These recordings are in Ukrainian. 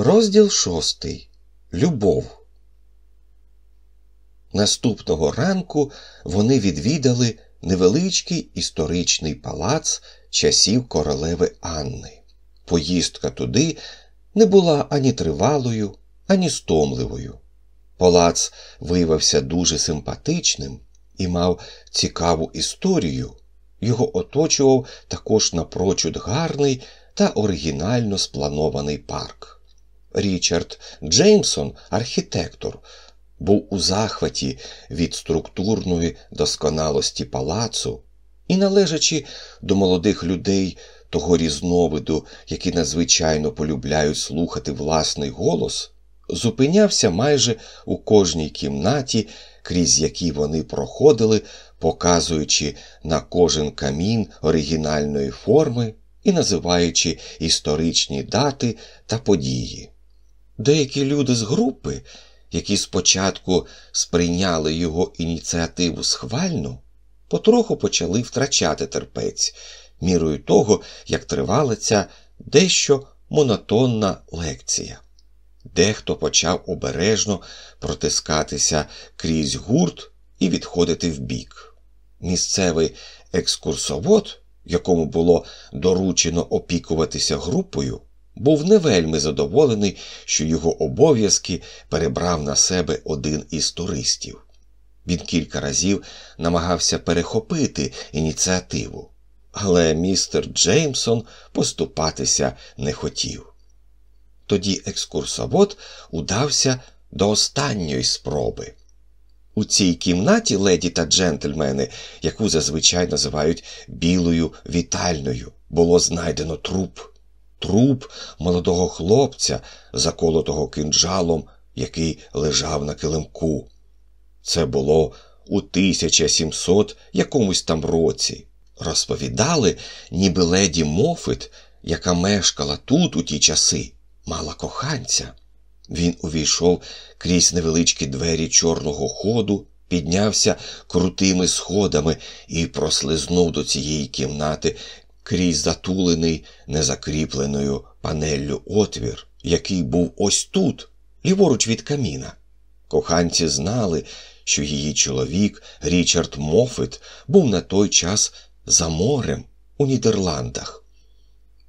Розділ шостий. Любов. Наступного ранку вони відвідали невеличкий історичний палац часів королеви Анни. Поїздка туди не була ані тривалою, ані стомливою. Палац виявився дуже симпатичним і мав цікаву історію. Його оточував також напрочуд гарний та оригінально спланований парк. Річард Джеймсон, архітектор, був у захваті від структурної досконалості палацу і, належачи до молодих людей того різновиду, які надзвичайно полюбляють слухати власний голос, зупинявся майже у кожній кімнаті, крізь які вони проходили, показуючи на кожен камін оригінальної форми і називаючи історичні дати та події. Деякі люди з групи, які спочатку сприйняли його ініціативу схвально, потроху почали втрачати терпець, мірою того, як тривала ця дещо монотонна лекція. Дехто почав обережно протискатися крізь гурт і відходити вбік. Місцевий екскурсовод, якому було доручено опікуватися групою, був не вельми задоволений, що його обов'язки перебрав на себе один із туристів. Він кілька разів намагався перехопити ініціативу, але містер Джеймсон поступатися не хотів. Тоді екскурсовод удався до останньої спроби. У цій кімнаті леді та джентльмени, яку зазвичай називають білою вітальною, було знайдено труп, труп молодого хлопця, заколотого кинджалом, який лежав на килимку. Це було у 1700 якомусь там році. Розповідали, ніби леді Мофит, яка мешкала тут у ті часи, мала коханця. Він увійшов крізь невеличкі двері чорного ходу, піднявся крутими сходами і прослизнув до цієї кімнати крізь затулений незакріпленою панеллю отвір, який був ось тут, ліворуч від каміна. Коханці знали, що її чоловік, Річард Моффет, був на той час за морем у Нідерландах.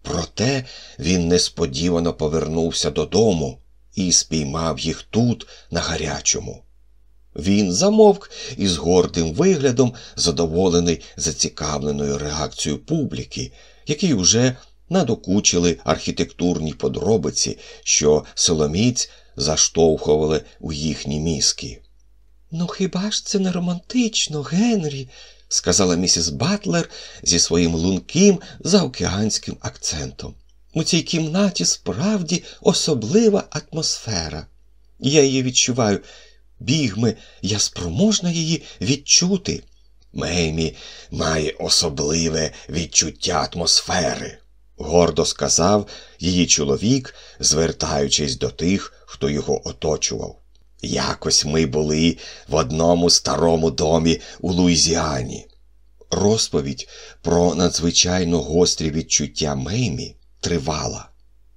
Проте він несподівано повернувся додому і спіймав їх тут, на гарячому. Він замовк і з гордим виглядом, задоволений зацікавленою реакцією публіки, який уже надокучили архітектурні подробиці, що силоміць заштовхували у їхні мізки. Ну, хіба ж це не романтично, Генрі? сказала місіс Батлер зі своїм лунким заокеанським акцентом. У цій кімнаті справді особлива атмосфера. Я її відчуваю, бігми, я спроможна її відчути. Меймі має особливе відчуття атмосфери, гордо сказав її чоловік, звертаючись до тих, хто його оточував. Якось ми були в одному старому домі у Луїзіані. Розповідь про надзвичайно гострі відчуття Меймі тривала.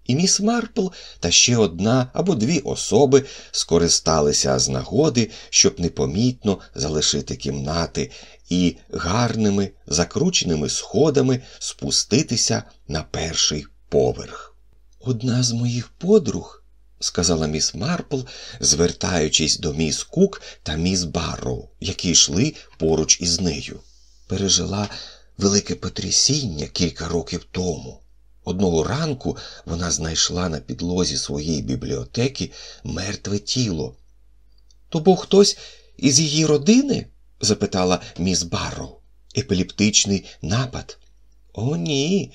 І міс Марпл та ще одна або дві особи скористалися з нагоди, щоб непомітно залишити кімнати і гарними закрученими сходами спуститися на перший поверх. Одна з моїх подруг, сказала міс Марпл, звертаючись до міс Кук та міс Барроу, які йшли поруч із нею, пережила велике потрясіння кілька років тому. Одного ранку вона знайшла на підлозі своєї бібліотеки мертве тіло. То був хтось із її родини? запитала міс Барроу. Епілептичний напад. О, ні,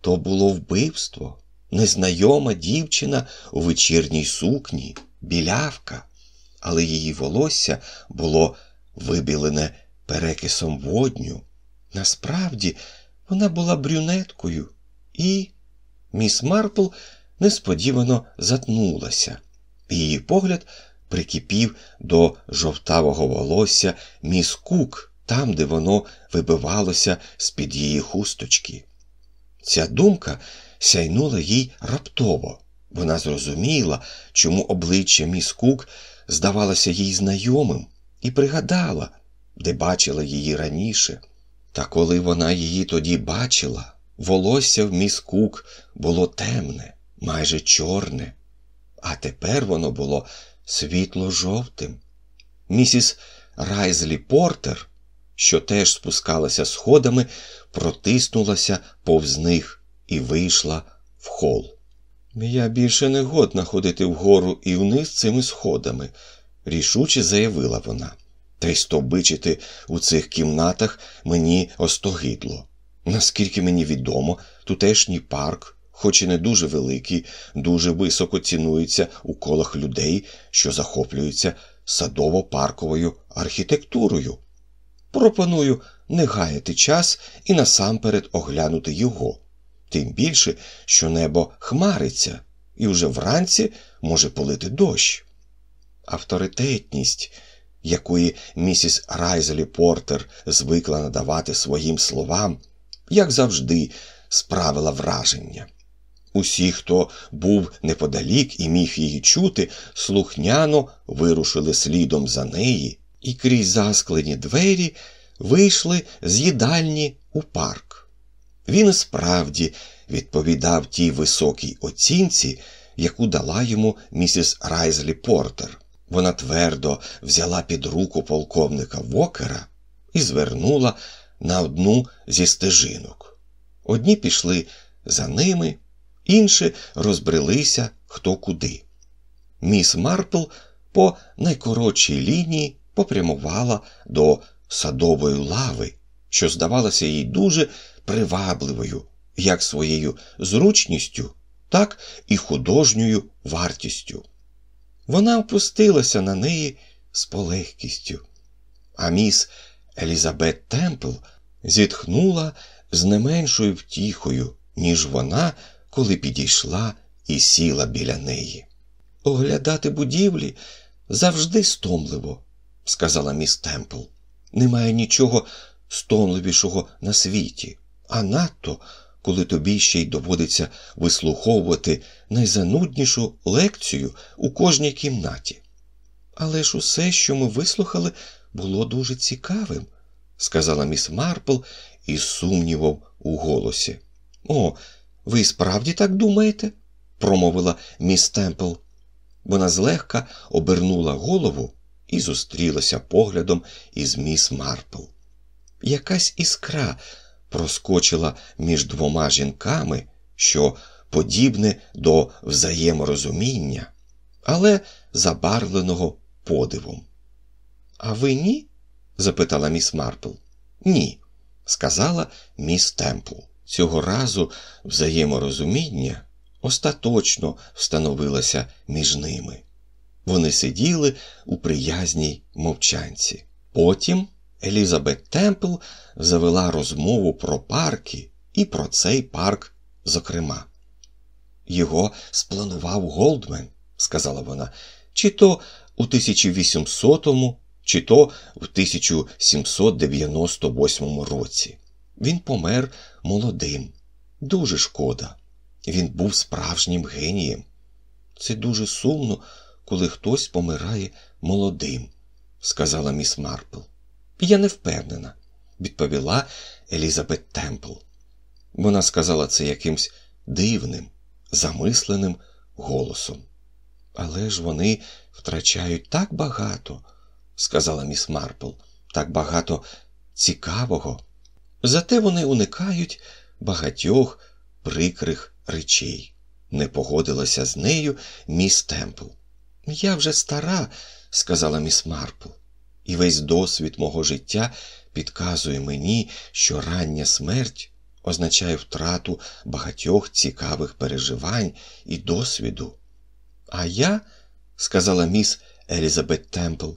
то було вбивство. Незнайома дівчина у вечірній сукні, білявка, але її волосся було вибілене перекисом водню. Насправді вона була брюнеткою. І міс Марпл несподівано затнулася, її погляд прикипів до жовтавого волосся міс Кук, там, де воно вибивалося з-під її хусточки. Ця думка сяйнула їй раптово, Вона зрозуміла, чому обличчя міс Кук здавалося їй знайомим, і пригадала, де бачила її раніше. Та коли вона її тоді бачила, волосся в міс Кук було темне, майже чорне, а тепер воно було світло-жовтим. Місіс Райзлі Портер, що теж спускалася сходами, протиснулася повз них і вийшла в хол. Я більше не годна ходити вгору і вниз цими сходами, рішуче заявила вона. Та й стобичити у цих кімнатах мені остогидло. Наскільки мені відомо, тутешній парк, хоч і не дуже великий, дуже високо цінується у колах людей, що захоплюються садово-парковою архітектурою. Пропоную не гаяти час і насамперед оглянути його, тим більше, що небо хмариться, і вже вранці може полити дощ. Авторитетність, якої місіс Райзелі Портер звикла надавати своїм словам, як завжди, справила враження. Усі, хто був неподалік і міг її чути, слухняно вирушили слідом за неї і крізь засклені двері вийшли з їдальні у парк. Він справді відповідав тій високій оцінці, яку дала йому місіс Райзлі Портер. Вона твердо взяла під руку полковника Вокера і звернула на одну зі стежинок. Одні пішли за ними, інші розбрелися хто куди. Міс Марпл по найкоротшій лінії попрямувала до садової лави, що здавалося їй дуже привабливою, як своєю зручністю, так і художньою вартістю. Вона опустилася на неї з полегкістю, а міс Елізабет Темпл зітхнула з не меншою втіхою, ніж вона, коли підійшла і сіла біля неї. Оглядати будівлі завжди стомливо, сказала міс Темпл. Немає нічого стомливішого на світі, а надто, коли тобі ще й доводиться вислуховувати найзануднішу лекцію у кожній кімнаті. Але ж усе, що ми вислухали, було дуже цікавим, сказала міс Марпл із сумнівом у голосі. О, ви справді так думаєте? промовила міс Темпл. Вона злегка обернула голову і зустрілася поглядом із міс Марпл. Якась іскра проскочила між двома жінками, що подібне до взаєморозуміння, але забарвленого подивом. А ви ні? запитала міс Марпл. Ні, сказала міс Темпл. Цього разу взаєморозуміння остаточно встановилося між ними. Вони сиділи у приязній мовчанці. Потім Елізабет Темпл завела розмову про парки і про цей парк, зокрема. Його спланував Голдмен, сказала вона, чи то у 1800-му, чи то в 1798 році. Він помер молодим. Дуже шкода. Він був справжнім генієм. Це дуже сумно, коли хтось помирає молодим, сказала міс Марпл. Я не впевнена, відповіла Елізабет Темпл. Вона сказала це якимсь дивним, замисленим голосом. Але ж вони втрачають так багато, сказала міс Марпл, так багато цікавого. Зате вони уникають багатьох прикрих речей. Не погодилася з нею міс Темпл. Я вже стара, сказала міс Марпл, і весь досвід мого життя підказує мені, що рання смерть означає втрату багатьох цікавих переживань і досвіду. А я, сказала міс Елізабет Темпл,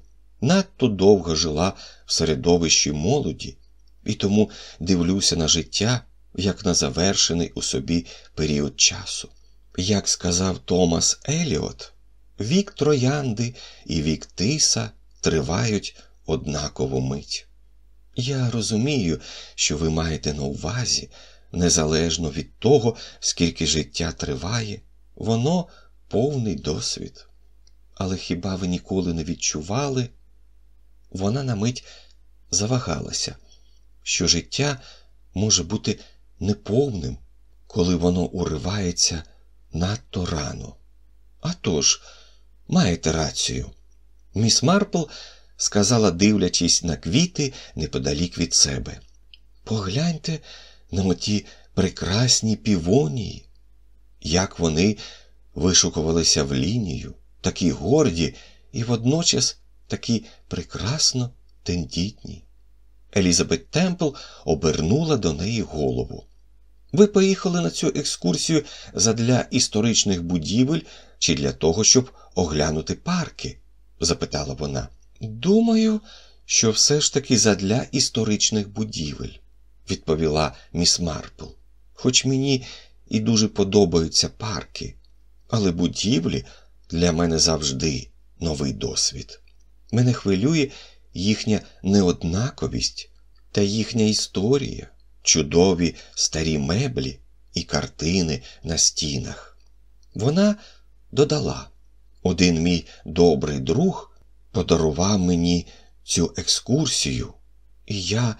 надто довго жила в середовищі молоді, і тому дивлюся на життя як на завершений у собі період часу. Як сказав Томас Еліот, вік троянди і вік тиса тривають однакову мить. Я розумію, що ви маєте на увазі, незалежно від того, скільки життя триває, воно повний досвід. Але хіба ви ніколи не відчували? Вона на мить завагалася, що життя може бути неповним, коли воно уривається надто рано. А тож, маєте рацію. Міс Марпл сказала, дивлячись на квіти неподалік від себе. Погляньте на оті прекрасні півонії, як вони вишукувалися в лінію, такі горді і водночас такі прекрасно тендітні. Елізабет Темпл обернула до неї голову. Ви поїхали на цю екскурсію задля історичних будівель чи для того, щоб оглянути парки? запитала вона. Думаю, що все ж таки задля історичних будівель, відповіла міс Марпл. Хоч мені і дуже подобаються парки, але будівлі для мене завжди новий досвід. Мене хвилює їхня неоднаковість та їхня історія, чудові старі меблі і картини на стінах. Вона додала один мій добрий друг подарував мені цю екскурсію, і я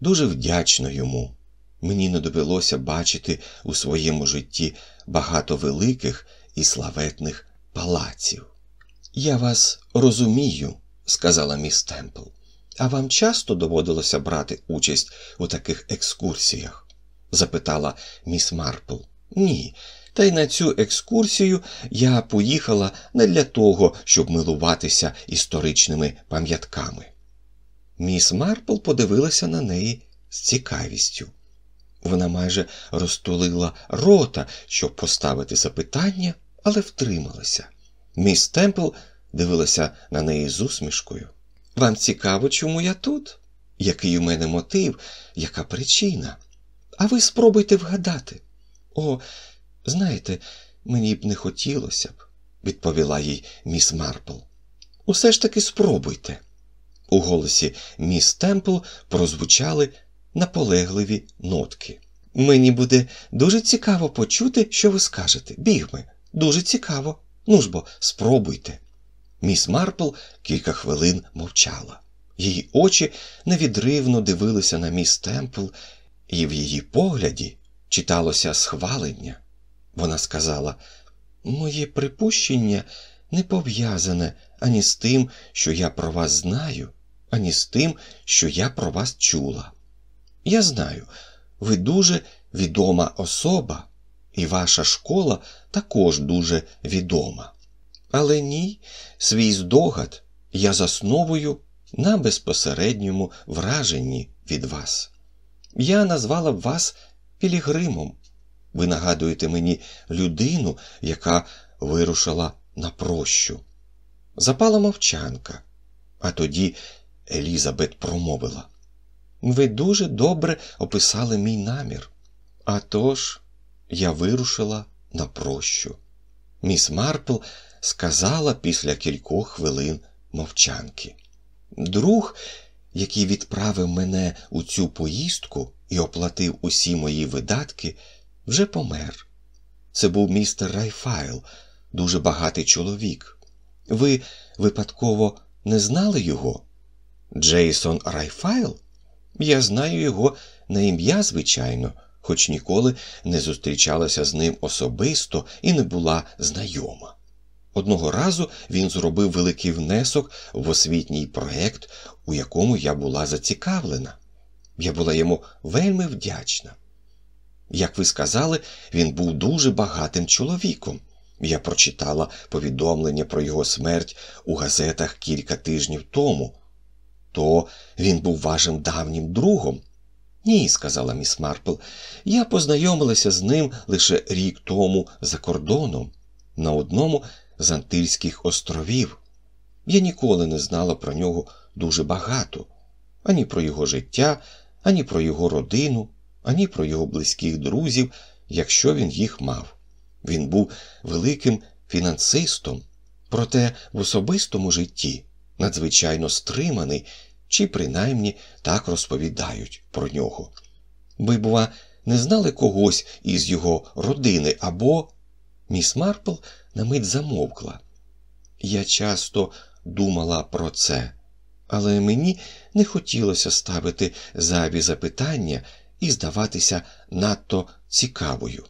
дуже вдячна йому. Мені не довелося бачити у своєму житті багато великих і славетних палаців. Я вас розумію, сказала міс Темпл. А вам часто доводилося брати участь у таких екскурсіях? запитала міс Марпл. Ні. Та й на цю екскурсію я поїхала не для того, щоб милуватися історичними пам'ятками. Міс Марпл подивилася на неї з цікавістю. Вона майже розтулила рота, щоб поставити запитання, але втрималася. Міс Темпл дивилася на неї з усмішкою. Вам цікаво, чому я тут? Який у мене мотив, яка причина? А ви спробуйте вгадати. О, знаєте, мені б не хотілося б, відповіла їй міс Марпл. Усе ж таки спробуйте. У голосі міс Темпл прозвучали наполегливі нотки. Мені буде дуже цікаво почути, що ви скажете. Бігме, дуже цікаво. Ну ж бо, спробуйте. Міс Марпл кілька хвилин мовчала. Її очі невідривно дивилися на міс Темпл, і в її погляді читалося схвалення. Вона сказала: Моє припущення не пов'язане ані з тим, що я про вас знаю, ані з тим, що я про вас чула. Я знаю, ви дуже відома особа, і ваша школа також дуже відома. Але ні, свій здогад я засновую на безпосередньому враженні від вас. Я назвала б вас Пілігримом. Ви нагадуєте мені людину, яка вирушила на прощу. Запала мовчанка, а тоді Елізабет промовила. Ви дуже добре описали мій намір. А тож я вирушила на прощу. Міс Марпл сказала після кількох хвилин мовчанки. Друг, який відправив мене у цю поїздку і оплатив усі мої видатки, вже помер. Це був містер Райфайл, дуже багатий чоловік. Ви випадково не знали його? Джейсон Райфайл? Я знаю його на ім'я, звичайно, хоч ніколи не зустрічалася з ним особисто і не була знайома. Одного разу він зробив великий внесок в освітній проект, у якому я була зацікавлена. Я була йому вельми вдячна. Як ви сказали, він був дуже багатим чоловіком. Я прочитала повідомлення про його смерть у газетах кілька тижнів тому. То він був вашим давнім другом. Ні, сказала міс Марпл, я познайомилася з ним лише рік тому за кордоном, на одному з Антильських островів. Я ніколи не знала про нього дуже багато ані про його життя, ані про його родину, ані про його близьких друзів, якщо він їх мав. Він був великим фінансистом, проте в особистому житті надзвичайно стриманий, чи принаймні так розповідають про нього. Ви, бува, не знали когось із його родини або. Міс Марпл на мить замовкла. Я часто думала про це, але мені не хотілося ставити зайві запитання і здаватися надто цікавою.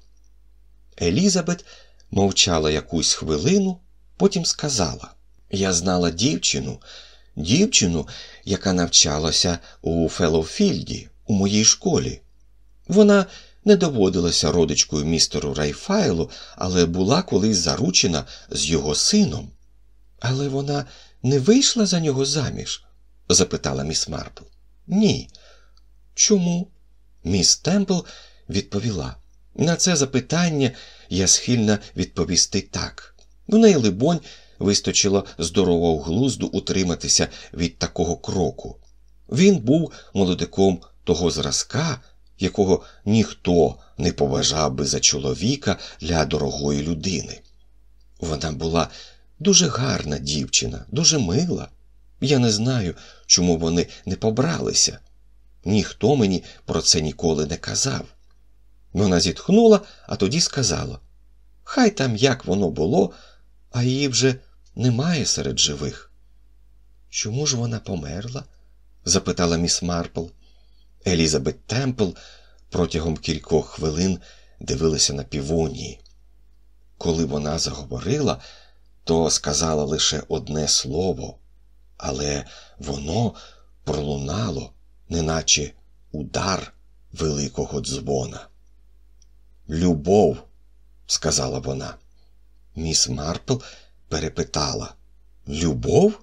Елізабет мовчала якусь хвилину, потім сказала: Я знала дівчину, дівчину, яка навчалася у Феллоуфільді, у моїй школі. Вона не доводилася родичкою містеру Райфайлу, але була колись заручена з його сином. Але вона не вийшла за нього заміж? запитала міс Марпл. Ні. Чому? Міс Темпл відповіла. На це запитання я схильна відповісти так. В неї, либонь, вистачило здорового глузду утриматися від такого кроку. Він був молодиком того зразка, якого ніхто не поважав би за чоловіка для дорогої людини. Вона була дуже гарна дівчина, дуже мила. Я не знаю, чому вони не побралися. Ніхто мені про це ніколи не казав. Вона зітхнула, а тоді сказала Хай там як воно було, а її вже немає серед живих. Чому ж вона померла? запитала міс Марпл. Елізабет Темпл протягом кількох хвилин дивилася на півонії. Коли вона заговорила, то сказала лише одне слово, але воно пролунало, неначе удар великого дзвона. Любов, сказала вона. Міс Марпл перепитала Любов?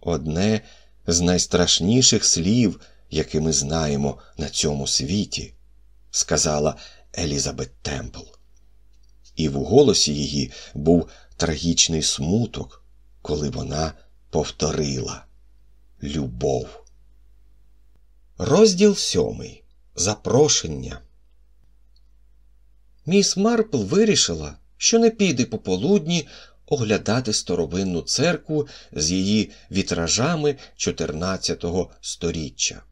Одне з найстрашніших слів, які ми знаємо на цьому світі, сказала Елізабет Темпл. І в голосі її був трагічний смуток, коли вона повторила Любов. Розділ сьомий. Запрошення. Міс Марпл вирішила, що не піде пополудні оглядати старовинну церкву з її вітражами 14 сторіччя.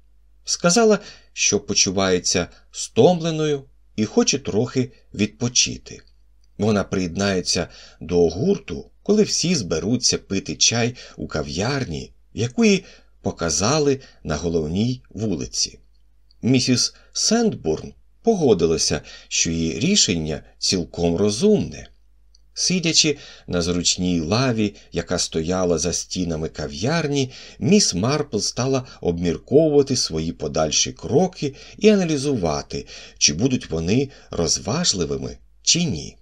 Сказала, що почувається стомленою і хоче трохи відпочити. Вона приєднається до гурту, коли всі зберуться пити чай у кав'ярні, яку їй показали на головній вулиці. Місіс Сендбурн погодилася, що її рішення цілком розумне. Сидячи на зручній лаві, яка стояла за стінами кав'ярні, міс Марпл стала обмірковувати свої подальші кроки і аналізувати, чи будуть вони розважливими, чи ні.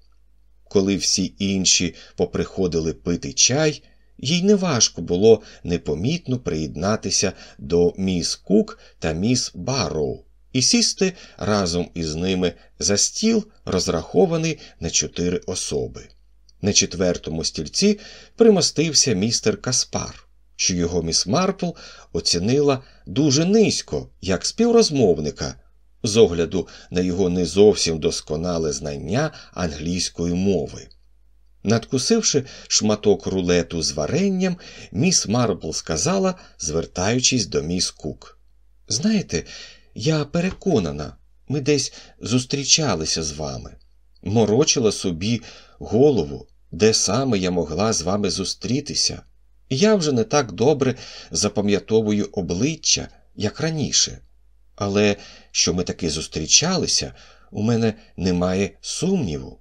Коли всі інші поприходили пити чай, їй неважко було непомітно приєднатися до міс Кук та міс Барроу і сісти разом із ними за стіл, розрахований на чотири особи. На четвертому стільці примостився містер Каспар, що його міс Марпл оцінила дуже низько, як співрозмовника, з огляду на його не зовсім досконале знання англійської мови. Надкусивши шматок рулету з варенням, міс Марпл сказала, звертаючись до міс Кук. Знаєте, я переконана, ми десь зустрічалися з вами, морочила собі голову, де саме я могла з вами зустрітися. Я вже не так добре запам'ятовую обличчя, як раніше. Але що ми таки зустрічалися, у мене немає сумніву.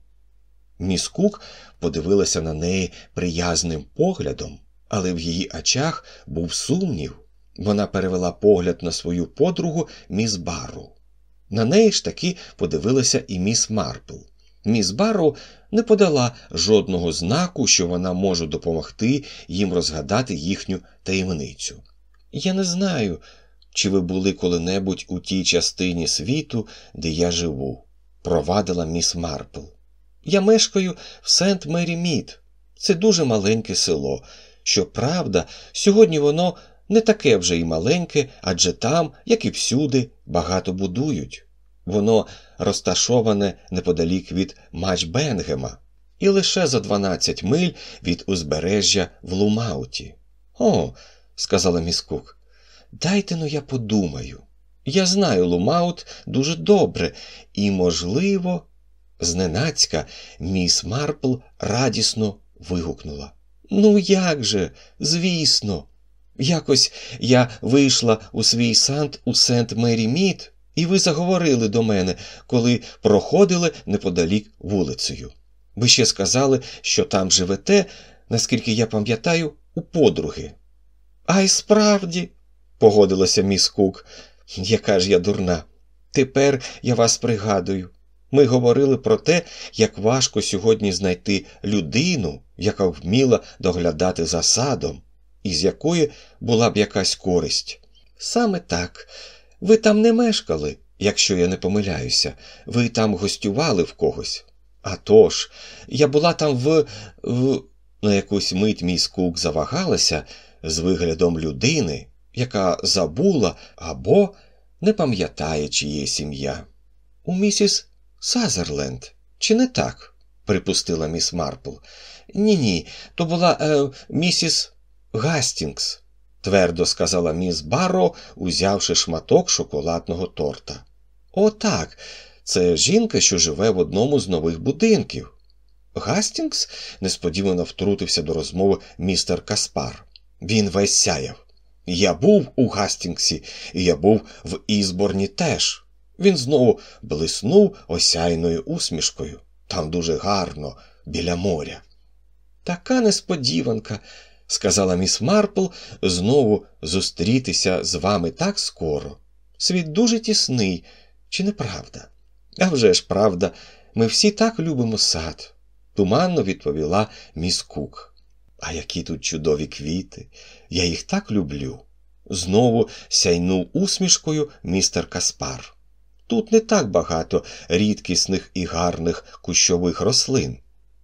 Міс Кук подивилася на неї приязним поглядом, але в її очах був сумнів. Вона перевела погляд на свою подругу міс Барру. На неї ж таки подивилася і міс Марпл. Міс Барру не подала жодного знаку, що вона може допомогти їм розгадати їхню таємницю. Я не знаю, чи ви були коли-небудь у тій частині світу, де я живу, провадила міс Марпл. Я мешкаю в Сент Мері Мід. Це дуже маленьке село. Щоправда, сьогодні воно не таке вже й маленьке, адже там, як і всюди, багато будують. Воно розташоване неподалік від Матчбенгема і лише за 12 миль від узбережжя в Лумауті. О, сказала міс Кук, дайте ну я подумаю. Я знаю Лумаут дуже добре і, можливо, Зненацька міс Марпл радісно вигукнула. Ну, як же, звісно. Якось я вийшла у свій сад у Сент Мері Мід, і ви заговорили до мене, коли проходили неподалік вулицею. Ви ще сказали, що там живете, наскільки я пам'ятаю, у подруги. А й справді, погодилася міс Кук, яка ж я дурна. Тепер я вас пригадую. Ми говорили про те, як важко сьогодні знайти людину, яка вміла доглядати за садом, із якої була б якась користь. Саме так. Ви там не мешкали, якщо я не помиляюся, ви там гостювали в когось. Атож, я була там в. в... На якусь мить міс Кук завагалася з виглядом людини, яка забула або не пам'ятає, чиєсь ім'я. У місіс Сазерленд, чи не так? припустила міс Марпл. Ні, ні, то була е, місіс Гастінгс, твердо сказала міс Барроу, узявши шматок шоколадного торта. «О, так, це жінка, що живе в одному з нових будинків. Гастінгс несподівано втрутився до розмови містер Каспар. Він весь сяяв. Я був у Гастінгсі, і я був в Істборні теж. Він знову блиснув осяйною усмішкою. Там дуже гарно, біля моря. Така несподіванка, сказала міс Марпл, знову зустрітися з вами так скоро. Світ дуже тісний, чи не правда? А вже ж правда, ми всі так любимо сад, туманно відповіла міс Кук. А які тут чудові квіти, я їх так люблю. Знову сяйнув усмішкою містер Каспар. Тут не так багато рідкісних і гарних кущових рослин,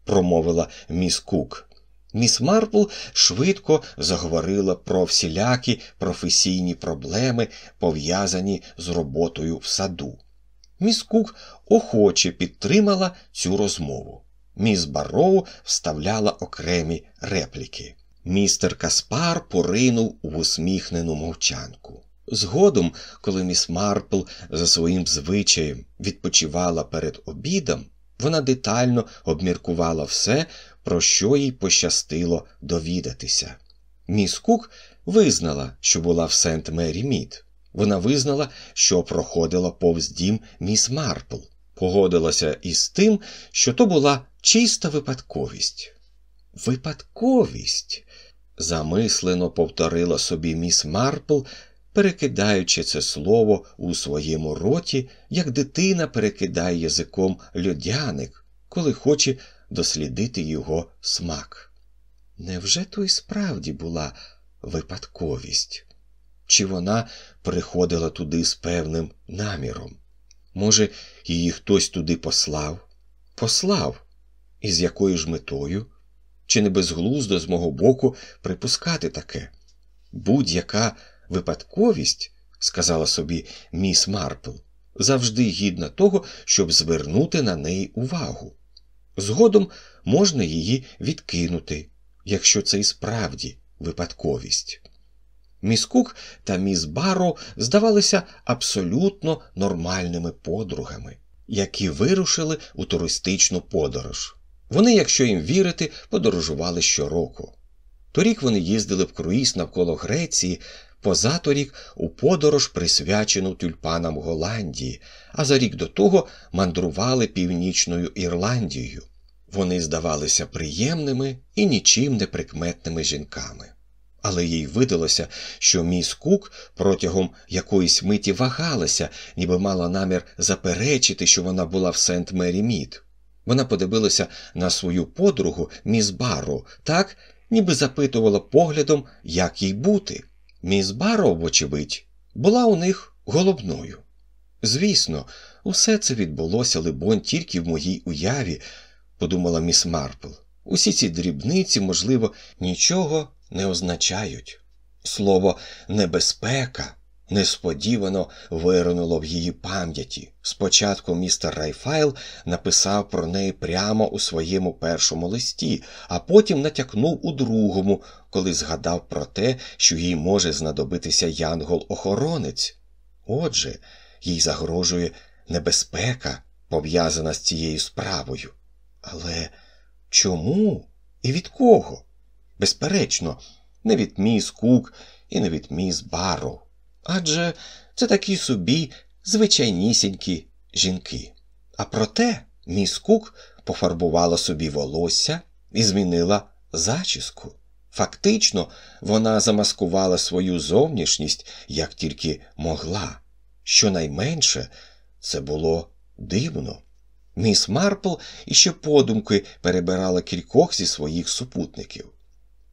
промовила міс Кук. Міс Марпл швидко заговорила про всілякі професійні проблеми, пов'язані з роботою в саду. Міс Кук охоче підтримала цю розмову. Міс Барроу вставляла окремі репліки. Містер Каспар поринув у усміхнену мовчанку. Згодом, коли міс Марпл за своїм звичаєм відпочивала перед обідом, вона детально обміркувала все, про що їй пощастило довідатися. Міс Кук визнала, що була в Сент Мері Мід. Вона визнала, що проходила повз дім міс Марпл, погодилася із тим, що то була чиста випадковість. Випадковість, замислено повторила собі міс Марпл, перекидаючи це слово у своєму роті, як дитина перекидає язиком льодяник, коли хоче дослідити його смак. Невже то й справді була випадковість? Чи вона приходила туди з певним наміром? Може, її хтось туди послав? Послав? І з якою ж метою? Чи не безглуздо з мого боку припускати таке? Будь-яка випадковість, сказала собі міс Марпл, завжди гідна того, щоб звернути на неї увагу. Згодом можна її відкинути, якщо це і справді випадковість. Міс Кук та міс Барро здавалися абсолютно нормальними подругами, які вирушили у туристичну подорож. Вони, якщо їм вірити, подорожували щороку. Торік вони їздили в круїз навколо Греції, позаторік у подорож, присвячену тюльпанам Голландії, а за рік до того мандрували північною Ірландією. Вони здавалися приємними і нічим не прикметними жінками. Але їй видалося, що міс Кук протягом якоїсь миті вагалася, ніби мала намір заперечити, що вона була в Сент Мері Мід. Вона подивилася на свою подругу міс Барро, так, ніби запитувала поглядом, як їй бути. Міс Барроу, вочевидь, була у них головною. Звісно, усе це відбулося, либонь, тільки в моїй уяві, подумала міс Марпл. Усі ці дрібниці, можливо, нічого не означають. Слово небезпека несподівано виринуло в її пам'яті. Спочатку містер Райфайл написав про неї прямо у своєму першому листі, а потім натякнув у другому, коли згадав про те, що їй може знадобитися янгол-охоронець. Отже, їй загрожує небезпека, пов'язана з цією справою. Але чому і від кого? Безперечно, не від міс Кук і не від міс Барроу. Адже це такі собі звичайнісінькі жінки. А проте міс Кук пофарбувала собі волосся і змінила зачіску. Фактично, вона замаскувала свою зовнішність як тільки могла. Щонайменше це було дивно. Міс Марпл іще подумки перебирала кількох зі своїх супутників.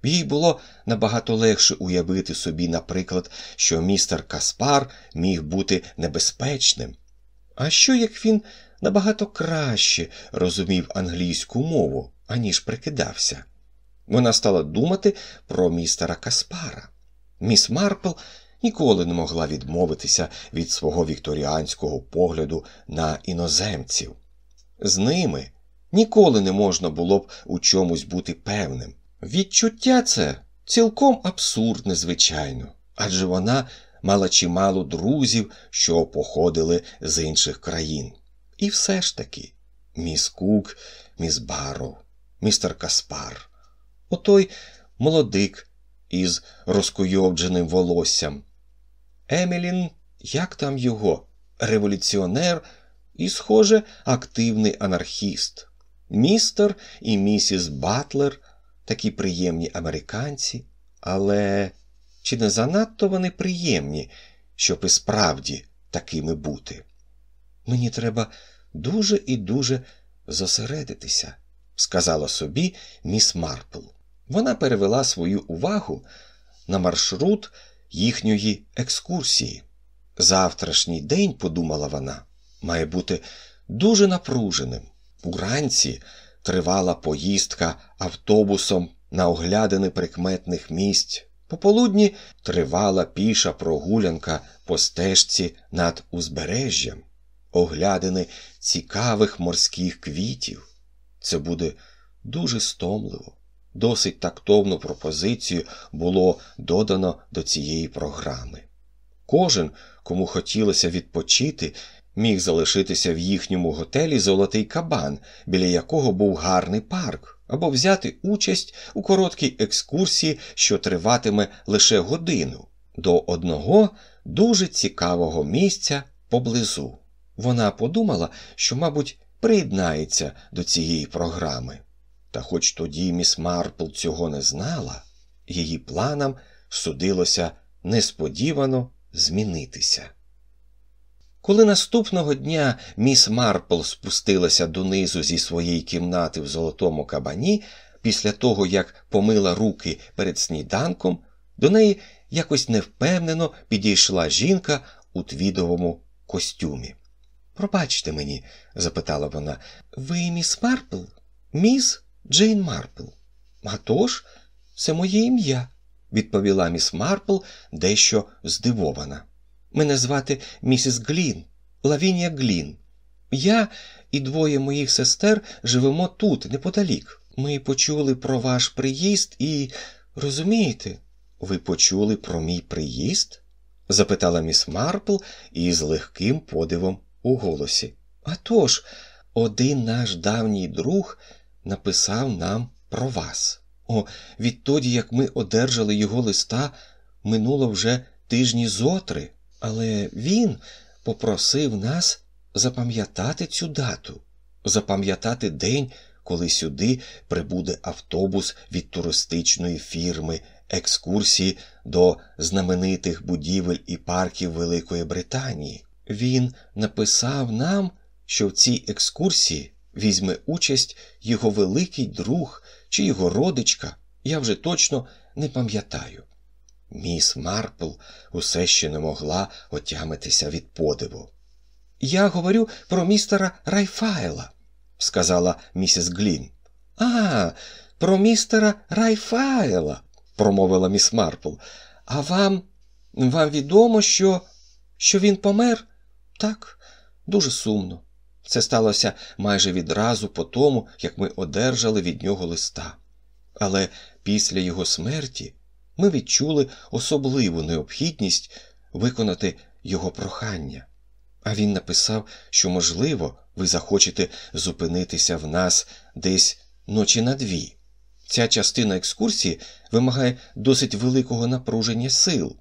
Їй було набагато легше уявити собі, наприклад, що містер Каспар міг бути небезпечним. А що як він набагато краще розумів англійську мову, аніж прикидався? Вона стала думати про містера Каспара. Міс Марпл ніколи не могла відмовитися від свого вікторіанського погляду на іноземців. З ними ніколи не можна було б у чомусь бути певним. Відчуття це цілком абсурдне, звичайно, адже вона мала чимало друзів, що походили з інших країн. І все ж таки, міс Кук, міс Барроу, містер Каспар, отой молодик із розкуйовдженим волоссям. Емілін, як там його, революціонер і, схоже, активний анархіст, містер і місіс Батлер такі приємні американці, але чи не занадто вони приємні, щоб і справді такими бути? Мені треба дуже і дуже зосередитися, сказала собі міс Марпл. Вона перевела свою увагу на маршрут їхньої екскурсії. Завтрашній день, подумала вона, має бути дуже напруженим. Уранці тривала поїздка автобусом на оглядини прикметних місць. Пополудні тривала піша прогулянка по стежці над узбережжям, оглядини цікавих морських квітів. Це буде дуже стомливо. Досить тактовну пропозицію було додано до цієї програми. Кожен, кому хотілося відпочити, міг залишитися в їхньому готелі Золотий кабан, біля якого був гарний парк, або взяти участь у короткій екскурсії, що триватиме лише годину, до одного дуже цікавого місця поблизу. Вона подумала, що, мабуть, приєднається до цієї програми. Та хоч тоді міс Марпл цього не знала, її планам судилося несподівано змінитися. Коли наступного дня міс Марпл спустилася донизу зі своєї кімнати в золотому кабані, після того, як помила руки перед сніданком, до неї якось невпевнено підійшла жінка у твідовому костюмі. Пробачте мені, запитала вона, ви міс Марпл? Міс Джейн Марпл. «А тож, це моє ім'я, відповіла міс Марпл дещо здивована. Мене звати місіс Глін, Лавінія Глін. Я і двоє моїх сестер живемо тут, неподалік. Ми почули про ваш приїзд і. розумієте, ви почули про мій приїзд? запитала міс Марпл із легким подивом у голосі. «А тож, один наш давній друг написав нам про вас. О, відтоді, як ми одержали його листа, минуло вже тижні зотри. Але він попросив нас запам'ятати цю дату, запам'ятати день, коли сюди прибуде автобус від туристичної фірми, екскурсії до знаменитих будівель і парків Великої Британії. Він написав нам, що в цій екскурсії візьме участь його великий друг чи його родичка, я вже точно не пам'ятаю. Міс Марпл усе ще не могла отямитися від подиву. Я говорю про містера Райфайла, сказала місіс Глін. А, про містера Райфайла, промовила міс Марпл. А вам вам відомо, що, що він помер? Так, дуже сумно. Це сталося майже відразу по тому, як ми одержали від нього листа. Але після його смерті ми відчули особливу необхідність виконати його прохання. А він написав, що, можливо, ви захочете зупинитися в нас десь ночі на дві. Ця частина екскурсії вимагає досить великого напруження сил.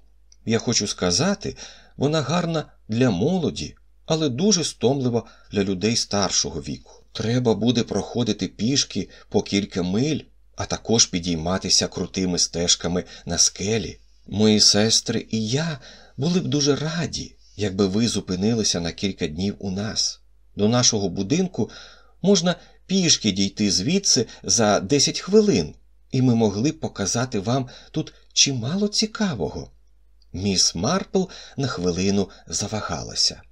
Я хочу сказати, вона гарна для молоді, але дуже стомлива для людей старшого віку. Треба буде проходити пішки по кілька миль, а також підійматися крутими стежками на скелі. Мої сестри і я були б дуже раді, якби ви зупинилися на кілька днів у нас. До нашого будинку можна пішки дійти звідси за 10 хвилин, і ми могли б показати вам тут чимало цікавого. Міс Марпл на хвилину завагалася.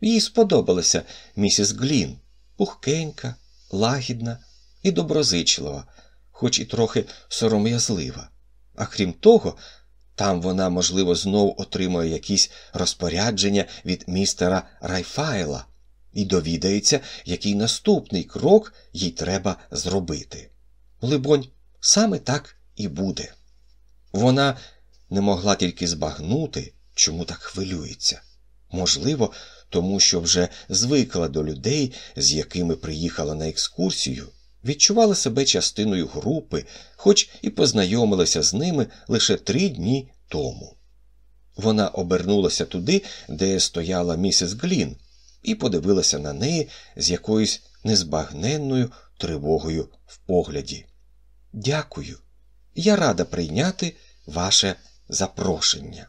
Їй сподобалася місіс Глін, пухкенька, лагідна і доброзичлива, хоч і трохи сором'язлива. А крім того, там вона, можливо, знов отримує якісь розпорядження від містера Райфайла і довідається, який наступний крок їй треба зробити. Либонь, саме так і буде. Вона не могла тільки збагнути, чому так хвилюється. Можливо, тому що вже звикла до людей, з якими приїхала на екскурсію, відчувала себе частиною групи, хоч і познайомилася з ними лише три дні тому. Вона обернулася туди, де стояла місіс Глін, і подивилася на неї з якоюсь незбагненною тривогою в погляді. Дякую, я рада прийняти ваше запрошення.